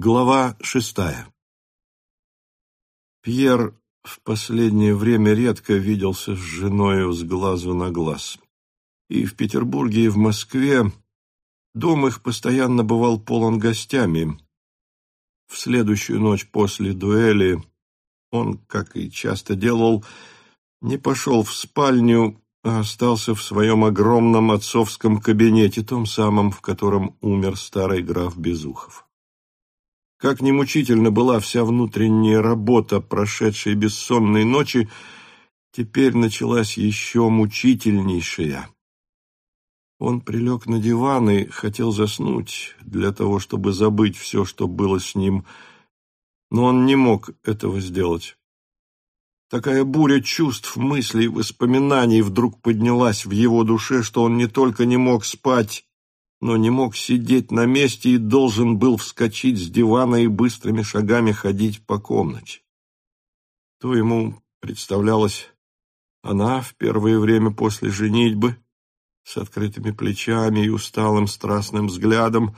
Глава шестая Пьер в последнее время редко виделся с женою с глазу на глаз. И в Петербурге, и в Москве дом их постоянно бывал полон гостями. В следующую ночь после дуэли он, как и часто делал, не пошел в спальню, а остался в своем огромном отцовском кабинете, том самом, в котором умер старый граф Безухов. Как ни мучительно была вся внутренняя работа прошедшей бессонной ночи, теперь началась еще мучительнейшая. Он прилег на диван и хотел заснуть для того, чтобы забыть все, что было с ним, но он не мог этого сделать. Такая буря чувств, мыслей, воспоминаний вдруг поднялась в его душе, что он не только не мог спать, но не мог сидеть на месте и должен был вскочить с дивана и быстрыми шагами ходить по комнате. То ему представлялась она в первое время после женитьбы, с открытыми плечами и усталым страстным взглядом,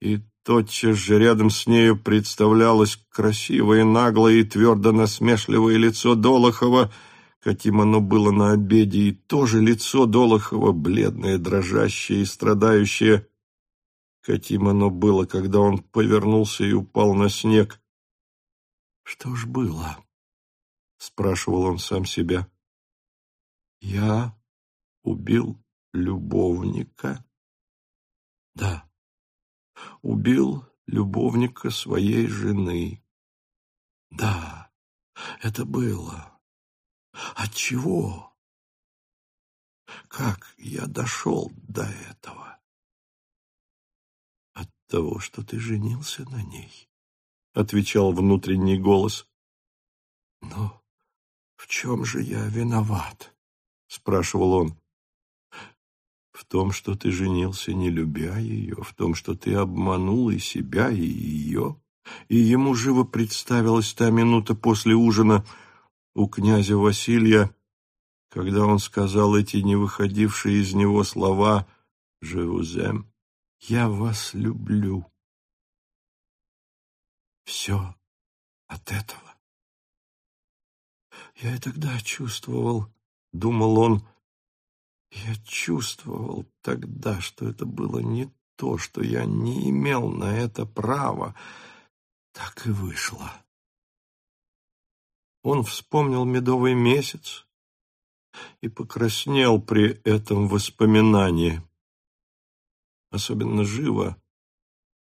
и тотчас же рядом с нею представлялось красивое, наглое и твердо насмешливое лицо Долохова — каким оно было на обеде, и тоже лицо Долохова, бледное, дрожащее и страдающее, каким оно было, когда он повернулся и упал на снег. «Что ж было?» — спрашивал он сам себя. «Я убил любовника?» «Да, убил любовника своей жены. Да, это было». От чего? Как я дошел до этого? От того, что ты женился на ней, отвечал внутренний голос. Но в чем же я виноват? спрашивал он. В том, что ты женился, не любя ее, в том, что ты обманул и себя, и ее. И ему живо представилась та минута после ужина, у князя Василия, когда он сказал эти не выходившие из него слова «Живузем», «Я вас люблю». Все от этого. Я и тогда чувствовал, думал он, я чувствовал тогда, что это было не то, что я не имел на это права. Так и вышло. Он вспомнил медовый месяц и покраснел при этом воспоминании. Особенно живо,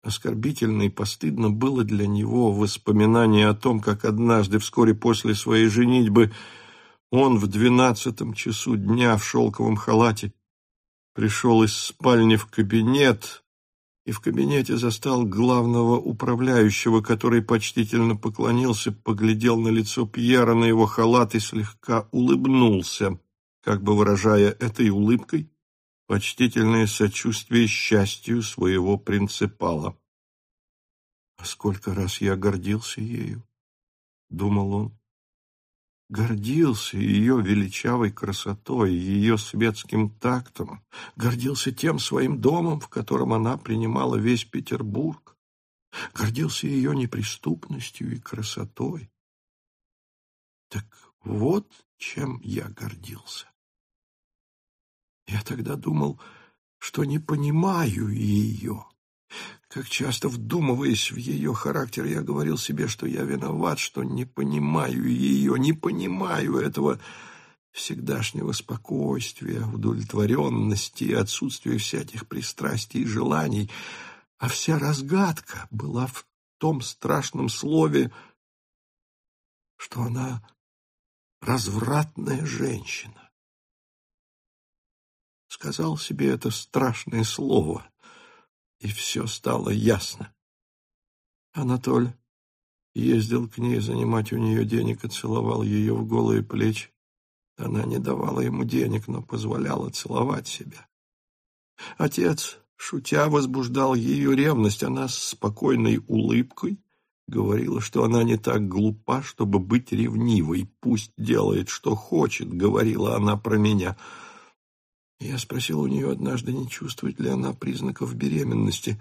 оскорбительно и постыдно было для него воспоминание о том, как однажды, вскоре после своей женитьбы, он в двенадцатом часу дня в шелковом халате пришел из спальни в кабинет, и в кабинете застал главного управляющего, который почтительно поклонился, поглядел на лицо Пьера, на его халат и слегка улыбнулся, как бы выражая этой улыбкой почтительное сочувствие счастью своего принципала. «А сколько раз я гордился ею!» — думал он гордился ее величавой красотой, ее светским тактом, гордился тем своим домом, в котором она принимала весь Петербург, гордился ее неприступностью и красотой. Так вот чем я гордился. Я тогда думал, что не понимаю ее, как часто вдумываясь в ее характер, я говорил себе, что я виноват, что не понимаю ее, не понимаю этого всегдашнего спокойствия, удовлетворенности отсутствия всяких пристрастий и желаний. А вся разгадка была в том страшном слове, что она развратная женщина. Сказал себе это страшное слово — и все стало ясно. Анатоль ездил к ней занимать у нее денег и целовал ее в голые плечи. Она не давала ему денег, но позволяла целовать себя. Отец, шутя, возбуждал ее ревность. Она с спокойной улыбкой говорила, что она не так глупа, чтобы быть ревнивой. «Пусть делает, что хочет», — говорила она про меня — я спросил у нее однажды, не чувствует ли она признаков беременности.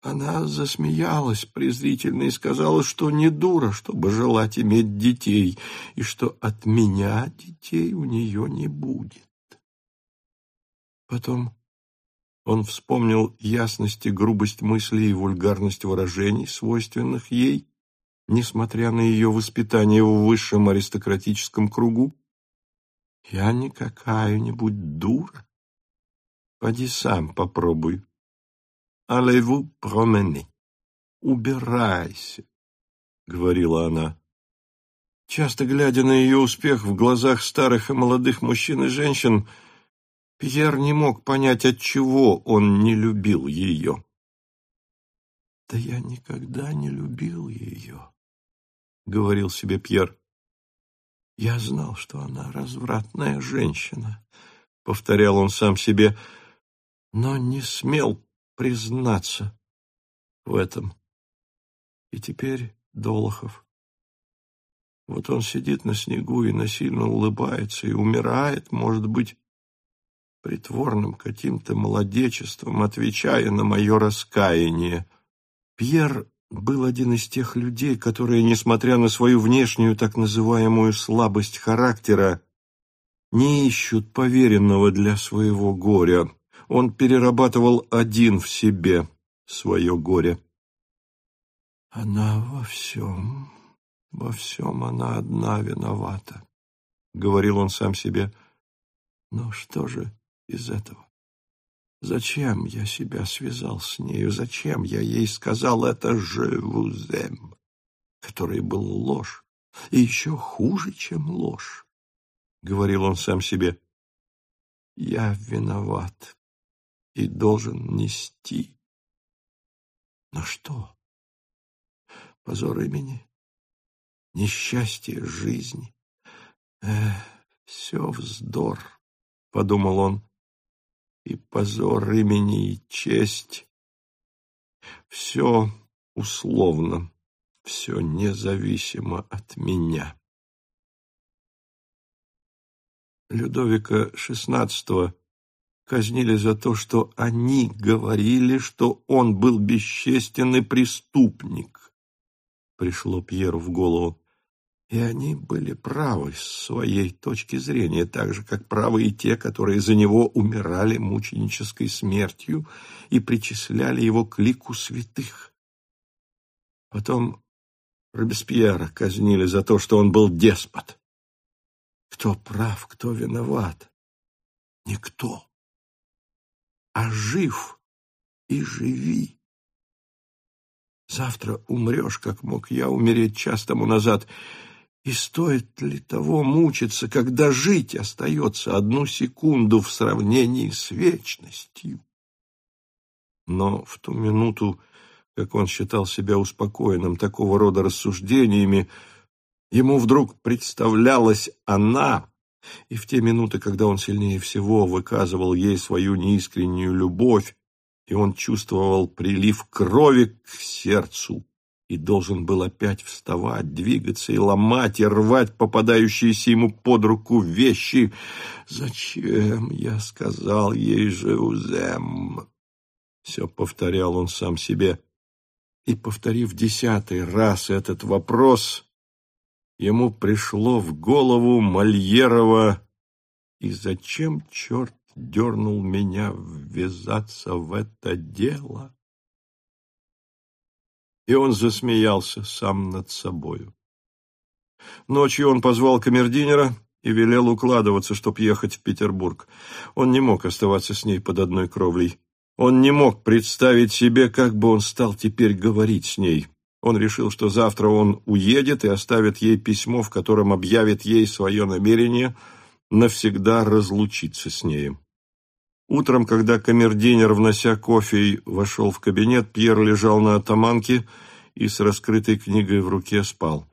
Она засмеялась презрительно и сказала, что не дура, чтобы желать иметь детей, и что от меня детей у нее не будет. Потом он вспомнил ясность и грубость мыслей и вульгарность выражений, свойственных ей, несмотря на ее воспитание в высшем аристократическом кругу. «Я не какая-нибудь дура. Поди сам попробуй «Allez-vous promener?» «Убирайся», — говорила она. Часто глядя на ее успех в глазах старых и молодых мужчин и женщин, Пьер не мог понять, от чего он не любил ее. «Да я никогда не любил ее», — говорил себе Пьер. «Я знал, что она развратная женщина», — повторял он сам себе, — «но не смел признаться в этом. И теперь Долохов. Вот он сидит на снегу и насильно улыбается, и умирает, может быть, притворным каким-то молодечеством, отвечая на мое раскаяние. Пьер был один из тех людей, которые, несмотря на свою внешнюю так называемую слабость характера, не ищут поверенного для своего горя, он перерабатывал один в себе свое горе. «Она во всем, во всем она одна виновата», — говорил он сам себе. «Но что же из этого? Зачем я себя связал с нею? Зачем я ей сказал это же вузем, который был ложь, и еще хуже, чем ложь?» — говорил он сам себе. «Я виноват, и должен нести. Но что? Позор имени, несчастье жизни. Эх, все вздор, — подумал он, — и позор имени, и честь. Все условно, все независимо от меня. Людовика XVI казнили за то, что они говорили, что он был бесчестен преступник. Пришло Пьеру в голову. И они были правы с своей точки зрения, так же, как правы и те, которые за него умирали мученической смертью и причисляли его к лику святых. Потом Робеспьера казнили за то, что он был деспот. Кто прав, кто виноват? Никто а жив и живи. Завтра умрешь, как мог я умереть час тому назад. И стоит ли того мучиться, когда жить остается одну секунду в сравнении с вечностью? Но в ту минуту, как он считал себя успокоенным такого рода рассуждениями, ему вдруг представлялась она, и в те минуты, когда он сильнее всего выказывал ей свою неискреннюю любовь, и он чувствовал прилив крови к сердцу, и должен был опять вставать, двигаться и ломать, и рвать попадающиеся ему под руку вещи. «Зачем я сказал ей же Узем?» Все повторял он сам себе. И, повторив десятый раз этот вопрос, ему пришло в голову Мольерова «И зачем черт дернул меня ввязаться в это дело?» И он засмеялся сам над собою. Ночью он позвал камердинера и велел укладываться, чтоб ехать в Петербург. Он не мог оставаться с ней под одной кровлей. Он не мог представить себе, как бы он стал теперь говорить с ней. Он решил, что завтра он уедет и оставит ей письмо, в котором объявит ей свое намерение навсегда разлучиться с нею. Утром, когда камердинер, внося кофе, вошел в кабинет, Пьер лежал на атаманке и с раскрытой книгой в руке спал.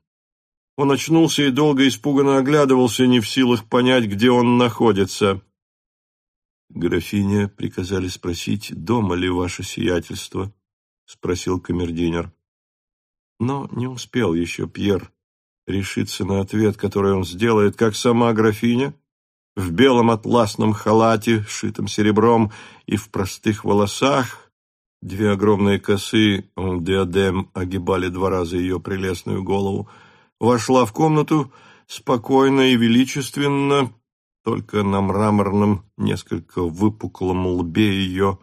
Он очнулся и долго испуганно оглядывался, не в силах понять, где он находится. «Графиня приказали спросить, дома ли ваше сиятельство?» — спросил камердинер. Но не успел еще Пьер решиться на ответ, который он сделает, как сама графиня, в белом атласном халате, шитом серебром и в простых волосах, Две огромные косы диадем огибали два раза ее прелестную голову. Вошла в комнату спокойно и величественно, только на мраморном, несколько выпуклом лбе ее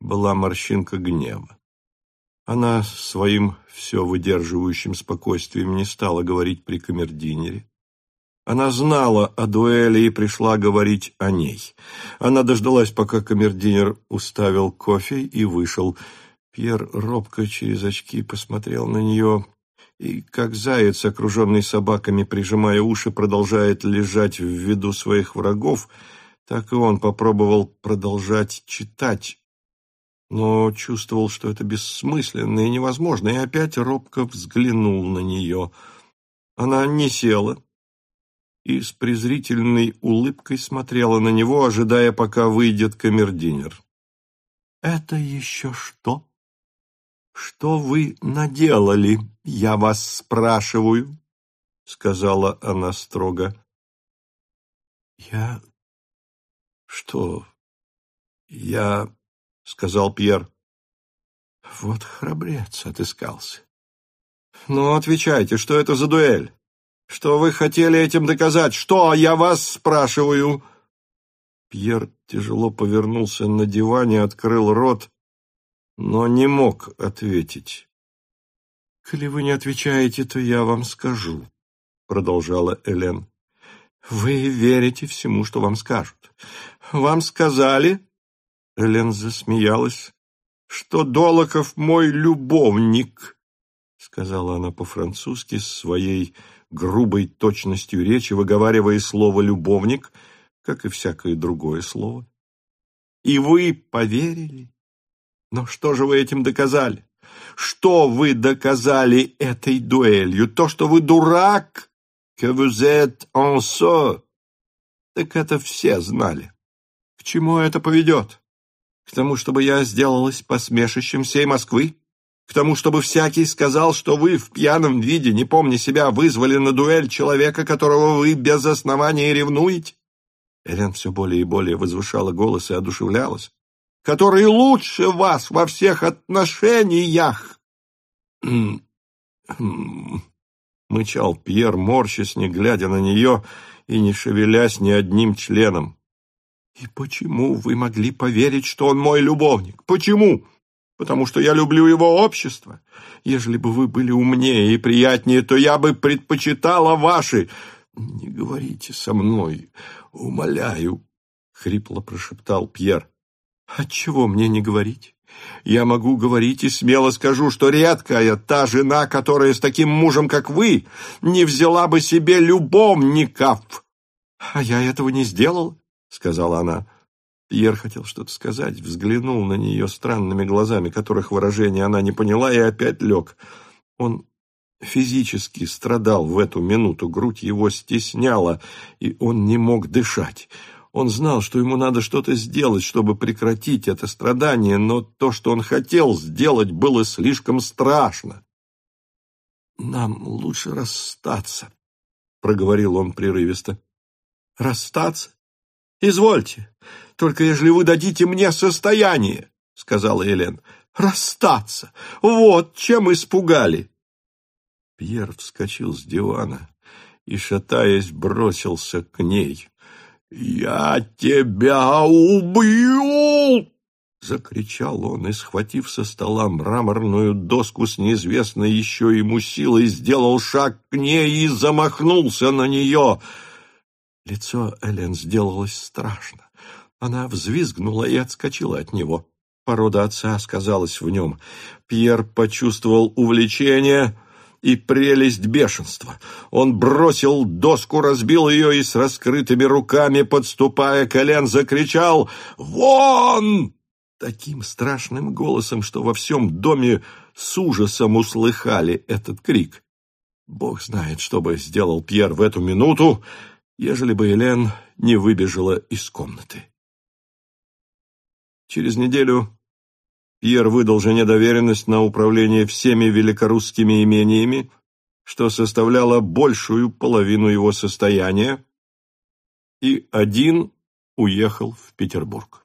была морщинка гнева. Она своим все выдерживающим спокойствием не стала говорить при камердинере. Она знала о дуэли и пришла говорить о ней. Она дождалась, пока камердинер уставил кофе и вышел. Пьер робко через очки посмотрел на нее и, как заяц, окруженный собаками, прижимая уши, продолжает лежать в виду своих врагов, так и он попробовал продолжать читать, но чувствовал, что это бессмысленно и невозможно, и опять робко взглянул на нее. Она не села и с презрительной улыбкой смотрела на него, ожидая, пока выйдет камердинер. «Это еще что? Что вы наделали, я вас спрашиваю?» — сказала она строго. «Я... что? Я...» — сказал Пьер. Вот храбрец отыскался. Ну, отвечайте, что это за дуэль? Что вы хотели этим доказать? Что, я вас спрашиваю?» Пьер тяжело повернулся на диване, открыл рот, но не мог ответить. «Коли вы не отвечаете, то я вам скажу», — продолжала Элен. «Вы верите всему, что вам скажут. Вам сказали, Элен засмеялась. «Что Долоков мой любовник!» Сказала она по-французски своей грубой точностью речи, выговаривая слово «любовник», как и всякое другое слово. «И вы поверили? Но что же вы этим доказали? Что вы доказали этой дуэлью? То, что вы дурак, que vous êtes en so. Так это все знали. К чему это поведет? К тому, чтобы я сделалась посмешищем всей Москвы? К тому, чтобы всякий сказал, что вы в пьяном виде, не помня себя, вызвали на дуэль человека, которого вы без основания ревнуете? Элен все более и более возвышала голос и одушевлялась. «Который лучше вас во всех отношениях!» мычал Пьер, морщась, не глядя на нее и не шевелясь ни одним членом. И почему вы могли поверить, что он мой любовник? Почему? Потому что я люблю его общество. Ежели бы вы были умнее и приятнее, то я бы предпочитала ваши. Не говорите со мной, умоляю, хрипло прошептал Пьер. Отчего мне не говорить? Я могу говорить и смело скажу, что редкая та жена, которая с таким мужем, как вы, не взяла бы себе любовников. А я этого не сделал сказала она. Пьер хотел что-то сказать, взглянул на нее странными глазами, которых выражение она не поняла, и опять лег. Он физически страдал в эту минуту, грудь его стесняла, и он не мог дышать. Он знал, что ему надо что-то сделать, чтобы прекратить это страдание, но то, что он хотел сделать, было слишком страшно. «Нам лучше расстаться», — проговорил он прерывисто. «Расстаться? «Извольте, только ежели вы дадите мне состояние», — сказала Елен, — «расстаться. Вот чем испугали». Пьер вскочил с дивана и, шатаясь, бросился к ней. «Я тебя убью!» — закричал он и, схватив со стола мраморную доску с неизвестной еще ему силой, сделал шаг к ней и замахнулся на нее — Лицо Элен сделалось страшно. Она взвизгнула и отскочила от него. Порода отца сказалась в нем. Пьер почувствовал увлечение и прелесть бешенства. Он бросил доску, разбил ее и с раскрытыми руками, подступая к Элен, закричал «Вон!» таким страшным голосом, что во всем доме с ужасом услыхали этот крик. Бог знает, что бы сделал Пьер в эту минуту, ежели бы Елен не выбежала из комнаты. Через неделю Пьер выдал жене доверенность на управление всеми великорусскими имениями, что составляло большую половину его состояния, и один уехал в Петербург.